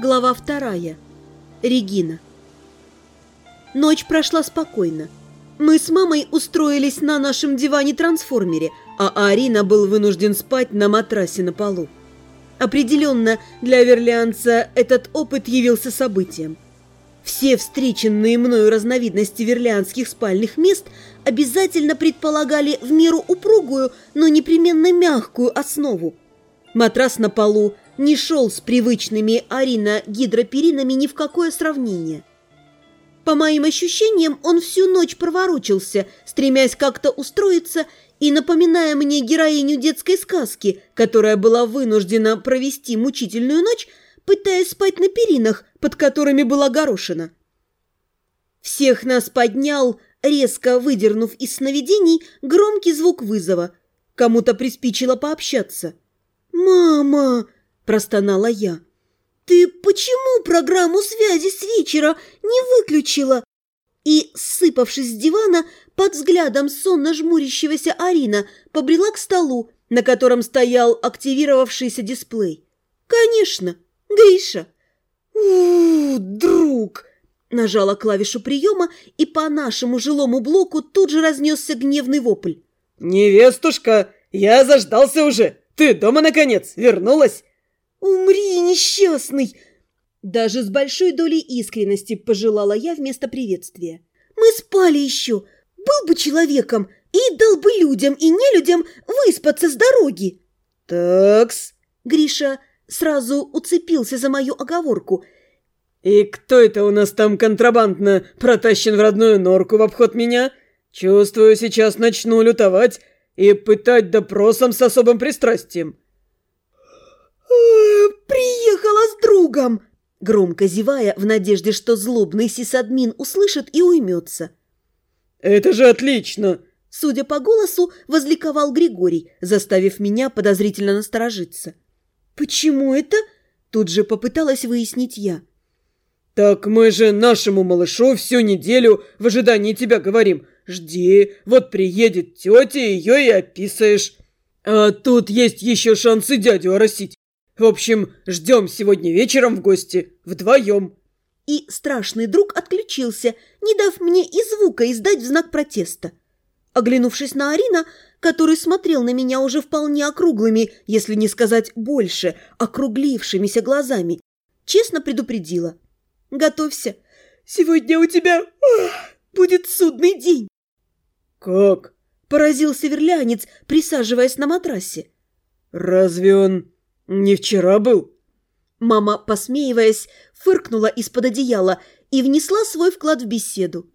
Глава вторая. Регина. Ночь прошла спокойно. Мы с мамой устроились на нашем диване-трансформере, а Арина был вынужден спать на матрасе на полу. Определенно, для верлианца этот опыт явился событием. Все встреченные мною разновидности верлианских спальных мест обязательно предполагали в меру упругую, но непременно мягкую основу. Матрас на полу – не шел с привычными арина-гидроперинами ни в какое сравнение. По моим ощущениям, он всю ночь проворочился, стремясь как-то устроиться и напоминая мне героиню детской сказки, которая была вынуждена провести мучительную ночь, пытаясь спать на перинах, под которыми была горошина. Всех нас поднял, резко выдернув из сновидений, громкий звук вызова. Кому-то приспичило пообщаться. «Мама!» Простонала я. «Ты почему программу связи с вечера не выключила?» И, сыпавшись с дивана, под взглядом сонно жмурящегося Арина побрела к столу, на котором стоял активировавшийся дисплей. «Конечно, Гриша!» «У, друг!» Нажала клавишу приема, и по нашему жилому блоку тут же разнесся гневный вопль. «Невестушка, я заждался уже! Ты дома, наконец, вернулась? «Умри, несчастный!» Даже с большой долей искренности пожелала я вместо приветствия. «Мы спали еще! Был бы человеком и дал бы людям и нелюдям выспаться с дороги!» «Такс!» Гриша сразу уцепился за мою оговорку. «И кто это у нас там контрабандно протащен в родную норку в обход меня? Чувствую, сейчас начну лютовать и пытать допросом с особым пристрастием». «Приехала с другом!» Громко зевая, в надежде, что злобный сисадмин услышит и уймется. «Это же отлично!» Судя по голосу, возликовал Григорий, заставив меня подозрительно насторожиться. «Почему это?» Тут же попыталась выяснить я. «Так мы же нашему малышу всю неделю в ожидании тебя говорим. Жди, вот приедет тетя, ее и описаешь. А тут есть еще шансы дядю оросить. В общем, ждем сегодня вечером в гости. Вдвоем. И страшный друг отключился, не дав мне и звука издать в знак протеста. Оглянувшись на Арина, который смотрел на меня уже вполне округлыми, если не сказать больше, округлившимися глазами, честно предупредила. «Готовься, сегодня у тебя ох, будет судный день». «Как?» – поразился верлянец, присаживаясь на матрасе. «Разве он «Не вчера был?» Мама, посмеиваясь, фыркнула из-под одеяла и внесла свой вклад в беседу.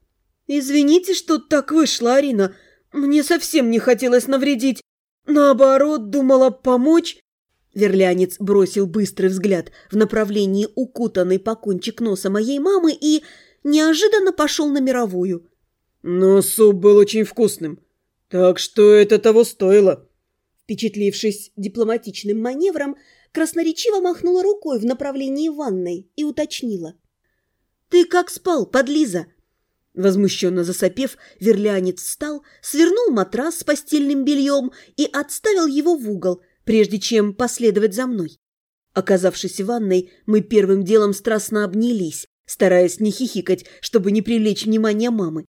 «Извините, что так вышло, Арина. Мне совсем не хотелось навредить. Наоборот, думала помочь». Верлянец бросил быстрый взгляд в направлении укутанной по кончик носа моей мамы и неожиданно пошел на мировую. «Но суп был очень вкусным, так что это того стоило». Впечатлившись дипломатичным маневром, красноречиво махнула рукой в направлении ванной и уточнила. «Ты как спал, подлиза?» Возмущенно засопев, верлянец встал, свернул матрас с постельным бельем и отставил его в угол, прежде чем последовать за мной. Оказавшись в ванной, мы первым делом страстно обнялись, стараясь не хихикать, чтобы не привлечь внимание мамы.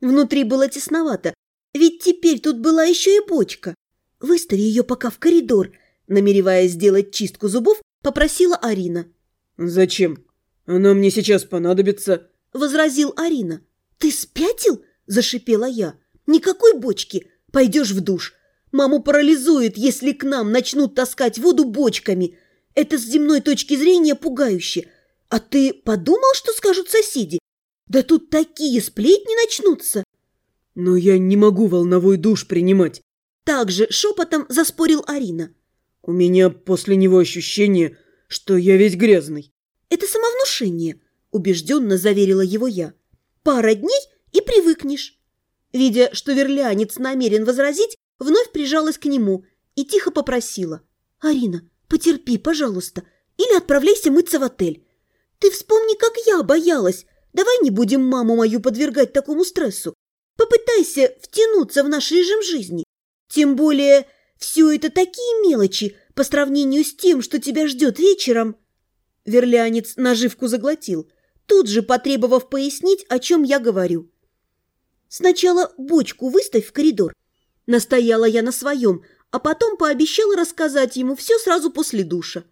Внутри было тесновато, ведь теперь тут была еще и бочка. «Выстави ее пока в коридор», намереваясь сделать чистку зубов, попросила Арина. «Зачем? Она мне сейчас понадобится», — возразил Арина. «Ты спятил?» – зашипела я. «Никакой бочки. Пойдешь в душ. Маму парализует, если к нам начнут таскать воду бочками. Это с земной точки зрения пугающе. А ты подумал, что скажут соседи? Да тут такие сплетни начнутся!» «Но я не могу волновой душ принимать. Также шепотом заспорил Арина. «У меня после него ощущение, что я весь грязный». «Это самовнушение», – убежденно заверила его я. «Пара дней и привыкнешь». Видя, что верлянец намерен возразить, вновь прижалась к нему и тихо попросила. «Арина, потерпи, пожалуйста, или отправляйся мыться в отель. Ты вспомни, как я боялась. Давай не будем маму мою подвергать такому стрессу. Попытайся втянуться в наш режим жизни. Тем более, все это такие мелочи по сравнению с тем, что тебя ждет вечером. Верлянец наживку заглотил, тут же потребовав пояснить, о чем я говорю. «Сначала бочку выставь в коридор». Настояла я на своем, а потом пообещала рассказать ему все сразу после душа.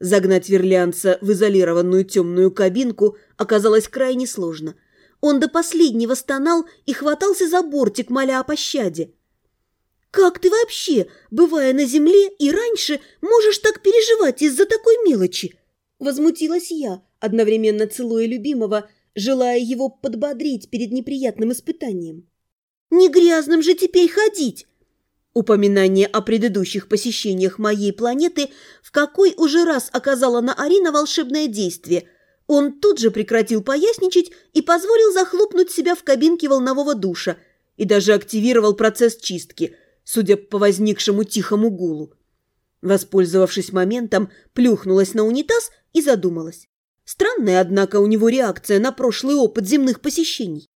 Загнать верлянца в изолированную темную кабинку оказалось крайне сложно. Он до последнего стонал и хватался за бортик, моля о пощаде. «Как ты вообще, бывая на земле и раньше, можешь так переживать из-за такой мелочи?» Возмутилась я, одновременно целуя любимого, желая его подбодрить перед неприятным испытанием. «Не грязным же теперь ходить!» Упоминание о предыдущих посещениях моей планеты в какой уже раз оказало на Арина волшебное действие. Он тут же прекратил поясничать и позволил захлопнуть себя в кабинке волнового душа и даже активировал процесс чистки, судя по возникшему тихому гулу. Воспользовавшись моментом, плюхнулась на унитаз и задумалась. Странная, однако, у него реакция на прошлый опыт земных посещений.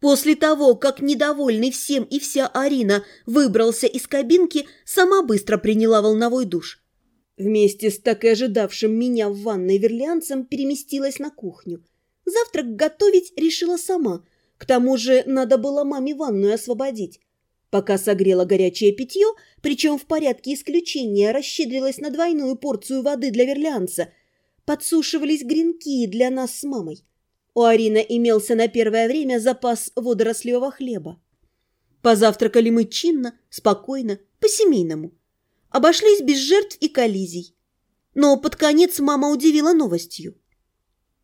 После того, как недовольный всем и вся Арина выбрался из кабинки, сама быстро приняла волновой душ. Вместе с так и ожидавшим меня в ванной верлианцем переместилась на кухню. Завтрак готовить решила сама. К тому же надо было маме ванную освободить. Пока согрела горячее питье, причем в порядке исключения расщедрилась на двойную порцию воды для верлианца, подсушивались гренки для нас с мамой. У Арина имелся на первое время запас водорослевого хлеба. Позавтракали мы чинно, спокойно, по-семейному. Обошлись без жертв и коллизий. Но под конец мама удивила новостью.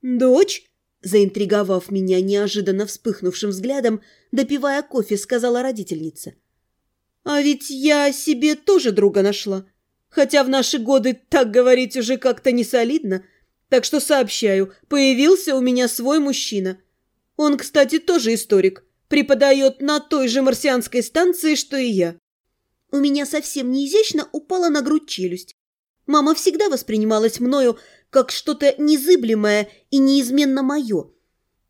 «Дочь?» Заинтриговав меня неожиданно вспыхнувшим взглядом, допивая кофе, сказала родительница. «А ведь я себе тоже друга нашла. Хотя в наши годы так говорить уже как-то не солидно, так что сообщаю, появился у меня свой мужчина. Он, кстати, тоже историк, преподает на той же марсианской станции, что и я. У меня совсем неизящно упала на грудь челюсть. Мама всегда воспринималась мною как что-то незыблемое и неизменно мое.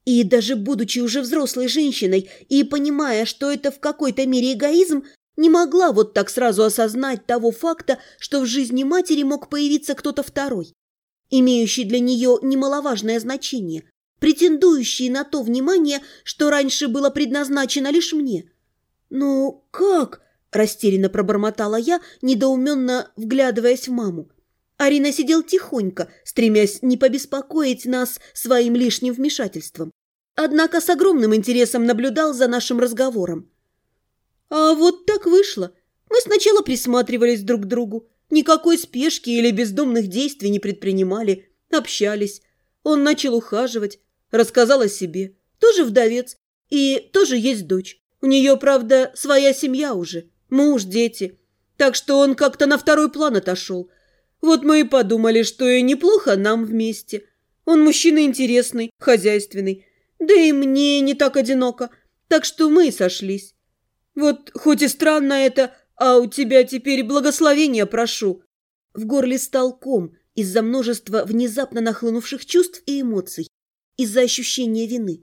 И даже будучи уже взрослой женщиной и понимая, что это в какой-то мере эгоизм, не могла вот так сразу осознать того факта, что в жизни матери мог появиться кто-то второй имеющий для нее немаловажное значение, претендующий на то внимание, что раньше было предназначено лишь мне. «Ну как?» – растерянно пробормотала я, недоуменно вглядываясь в маму. Арина сидел тихонько, стремясь не побеспокоить нас своим лишним вмешательством. Однако с огромным интересом наблюдал за нашим разговором. А вот так вышло. Мы сначала присматривались друг к другу, Никакой спешки или бездумных действий не предпринимали, общались. Он начал ухаживать, рассказал о себе. Тоже вдовец и тоже есть дочь. У нее, правда, своя семья уже, муж, дети. Так что он как-то на второй план отошел. Вот мы и подумали, что и неплохо нам вместе. Он мужчина интересный, хозяйственный. Да и мне не так одиноко. Так что мы и сошлись. Вот хоть и странно это, а у тебя теперь благословения прошу!» В горле стал ком из-за множества внезапно нахлынувших чувств и эмоций, из-за ощущения вины.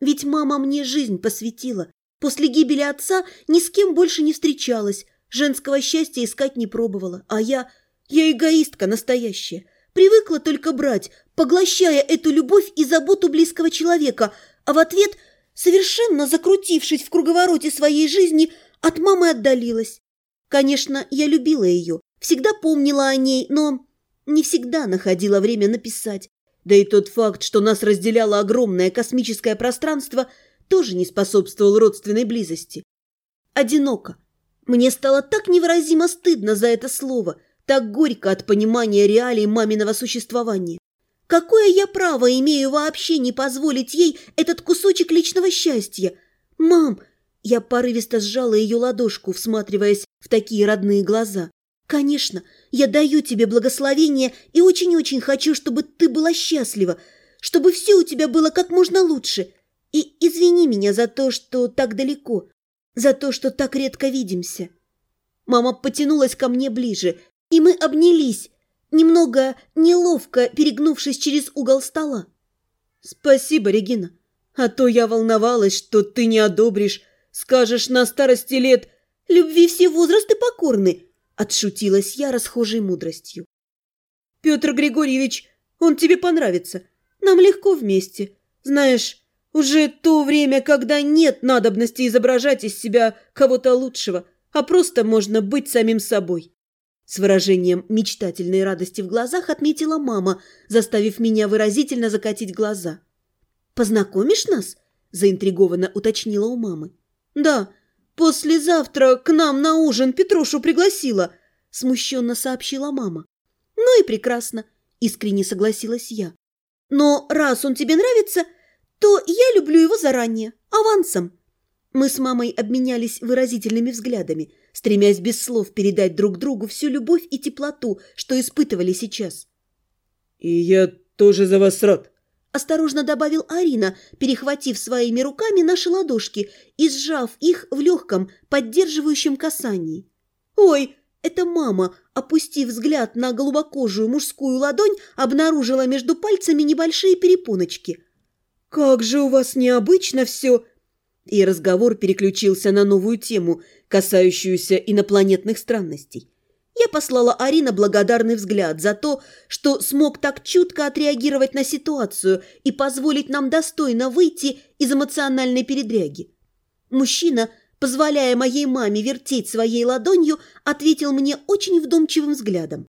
Ведь мама мне жизнь посвятила. После гибели отца ни с кем больше не встречалась, женского счастья искать не пробовала. А я... я эгоистка настоящая. Привыкла только брать, поглощая эту любовь и заботу близкого человека, а в ответ, совершенно закрутившись в круговороте своей жизни, от мамы отдалилась. Конечно, я любила ее, всегда помнила о ней, но не всегда находила время написать. Да и тот факт, что нас разделяло огромное космическое пространство, тоже не способствовал родственной близости. Одиноко. Мне стало так невыразимо стыдно за это слово, так горько от понимания реалий маминого существования. Какое я право имею вообще не позволить ей этот кусочек личного счастья? Мам, я порывисто сжала ее ладошку, всматриваясь в такие родные глаза. «Конечно, я даю тебе благословение и очень-очень хочу, чтобы ты была счастлива, чтобы все у тебя было как можно лучше. И извини меня за то, что так далеко, за то, что так редко видимся». Мама потянулась ко мне ближе, и мы обнялись, немного неловко перегнувшись через угол стола. «Спасибо, Регина, а то я волновалась, что ты не одобришь Скажешь, на старости лет любви все возрасты покорны, отшутилась я расхожей мудростью. Петр Григорьевич Он тебе понравится. Нам легко вместе. Знаешь, уже то время, когда нет надобности изображать из себя кого-то лучшего, а просто можно быть самим собой. С выражением мечтательной радости в глазах отметила мама, заставив меня выразительно закатить глаза. «Познакомишь нас?» – заинтригованно уточнила у мамы. «Да, послезавтра к нам на ужин Петрушу пригласила», – смущенно сообщила мама. «Ну и прекрасно», – искренне согласилась я. «Но раз он тебе нравится, то я люблю его заранее, авансом». Мы с мамой обменялись выразительными взглядами, стремясь без слов передать друг другу всю любовь и теплоту, что испытывали сейчас. «И я тоже за вас рад», – осторожно добавил Арина, перехватив своими руками наши ладошки и сжав их в легком, поддерживающем касании. «Ой, это мама, опустив взгляд на голубокожую мужскую ладонь, обнаружила между пальцами небольшие перепоночки. «Как же у вас необычно все!» И разговор переключился на новую тему, касающуюся инопланетных странностей. Я послала Арина благодарный взгляд за то, что смог так чутко отреагировать на ситуацию и позволить нам достойно выйти из эмоциональной передряги. Мужчина, позволяя моей маме вертеть своей ладонью, ответил мне очень вдумчивым взглядом.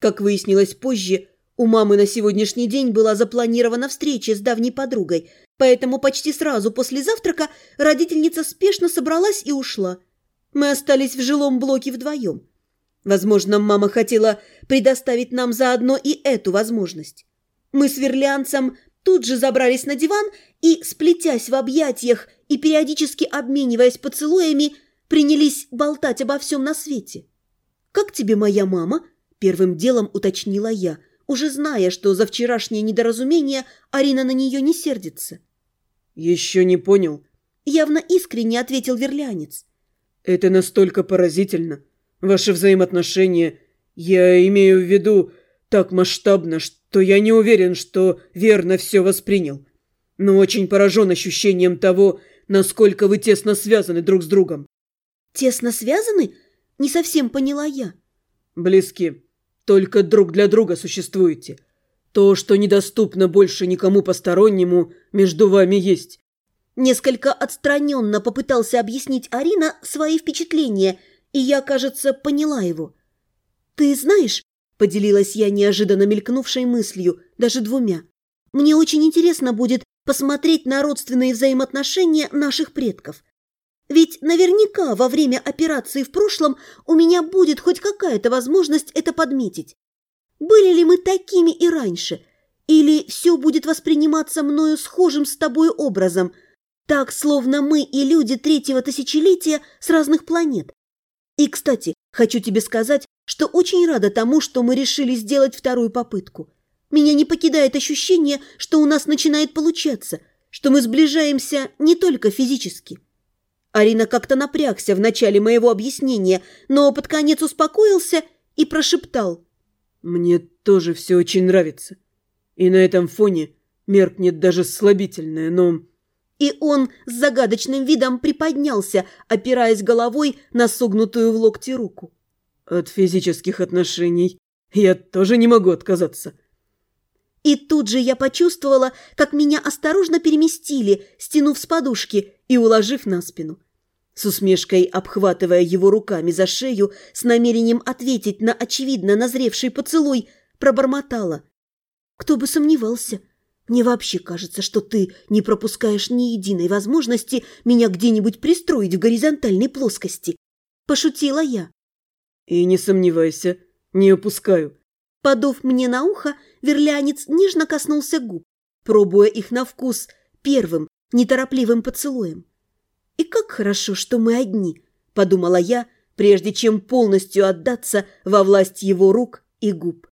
Как выяснилось позже, у мамы на сегодняшний день была запланирована встреча с давней подругой, поэтому почти сразу после завтрака родительница спешно собралась и ушла. Мы остались в жилом блоке вдвоем. Возможно, мама хотела предоставить нам заодно и эту возможность. Мы с верлианцем тут же забрались на диван и, сплетясь в объятиях и периодически обмениваясь поцелуями, принялись болтать обо всем на свете. «Как тебе моя мама?» – первым делом уточнила я – уже зная, что за вчерашнее недоразумение Арина на нее не сердится. «Еще не понял», — явно искренне ответил верлянец. «Это настолько поразительно. Ваши взаимоотношения, я имею в виду, так масштабно, что я не уверен, что верно все воспринял. Но очень поражен ощущением того, насколько вы тесно связаны друг с другом». «Тесно связаны?» — не совсем поняла я. «Близки. Только друг для друга существуете. То, что недоступно больше никому постороннему, между вами есть. Несколько отстраненно попытался объяснить Арина свои впечатления, и я, кажется, поняла его. «Ты знаешь», — поделилась я неожиданно мелькнувшей мыслью, даже двумя, «мне очень интересно будет посмотреть на родственные взаимоотношения наших предков. Ведь наверняка во время операции в прошлом у меня будет хоть какая-то возможность это подметить. Были ли мы такими и раньше? Или все будет восприниматься мною схожим с тобой образом, так, словно мы и люди третьего тысячелетия с разных планет? И, кстати, хочу тебе сказать, что очень рада тому, что мы решили сделать вторую попытку. Меня не покидает ощущение, что у нас начинает получаться, что мы сближаемся не только физически. Арина как-то напрягся в начале моего объяснения, но под конец успокоился и прошептал. «Мне тоже все очень нравится. И на этом фоне меркнет даже слабительное, но...» И он с загадочным видом приподнялся, опираясь головой на согнутую в локте руку. «От физических отношений я тоже не могу отказаться». И тут же я почувствовала, как меня осторожно переместили, стянув с подушки и уложив на спину. С усмешкой обхватывая его руками за шею, с намерением ответить на очевидно назревший поцелуй, пробормотала. «Кто бы сомневался? Мне вообще кажется, что ты не пропускаешь ни единой возможности меня где-нибудь пристроить в горизонтальной плоскости». Пошутила я. «И не сомневайся, не упускаю». Подув мне на ухо, верлянец нежно коснулся губ, пробуя их на вкус первым, неторопливым поцелуем. «И как хорошо, что мы одни», – подумала я, прежде чем полностью отдаться во власть его рук и губ.